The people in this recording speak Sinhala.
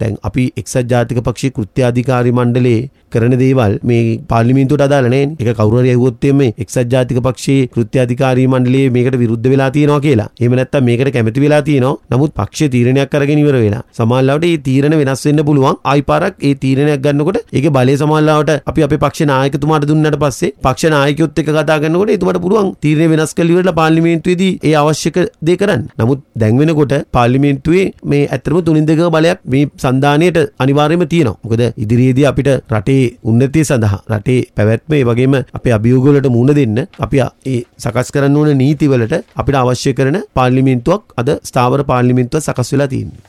දැන් අපි එක්සත් ජාතික පක්ෂයේ කෘත්‍යාධිකාරී මණ්ඩලයේ කරන දේවල් මේ පාර්ලිමේන්තුවට අදාළ නැහැ. ඒක කවුරු හරි ඇහුවොත් මේ එක්සත් ජාතික පක්ෂයේ කෘත්‍යාධිකාරී මණ්ඩලයේ මේකට විරුද්ධ වෙලා තියෙනවා කියලා. එහෙම නැත්නම් මේකට කැමති වෙලා තියෙනවා. නමුත් පක්ෂය තීරණයක් අරගෙන ඉවර වෙලා. සමහරවිට මේ තීරණ වෙනස් වෙන්න පුළුවන්. ආයි පාරක් ඒ තීරණයක් ගන්නකොට ඒකේ බලය සමහරවිට අපි අපේ පක්ෂ නායකතුමාට දුන්නාට පස්සේ පක්ෂ නායකයොත් එක්ක කතා කරනකොට එතුමාට පුළුවන් තීරණය වෙනස් කරලා ඉවරලා පාර්ලිමේන්තුවේදී ඒ අවශ්‍ය දේ කරන්න. නමුත් දැන් වෙනකොට පාර්ලිමේන්තුවේ මේ ඇත්තටම තුනින් දෙක බලයක් මේ සන්ධානයට අනිවාර්යයෙන්ම තියෙනවා. මොකද ඉදිරියේදී අපිට රටේ උන්නතිය සඳහා රටේ පැවැත්ම ඒ වගේම අපේ අභියෝගවලට මුහුණ දෙන්න අපි ඒ සකස් කරන්න ඕන නීතිවලට අපිට අවශ්‍ය කරන පාර්ලිමේන්තුවක් අද ස්ථාවර පාර්ලිමේන්තුවක් සකස් වෙලා තියෙනවා.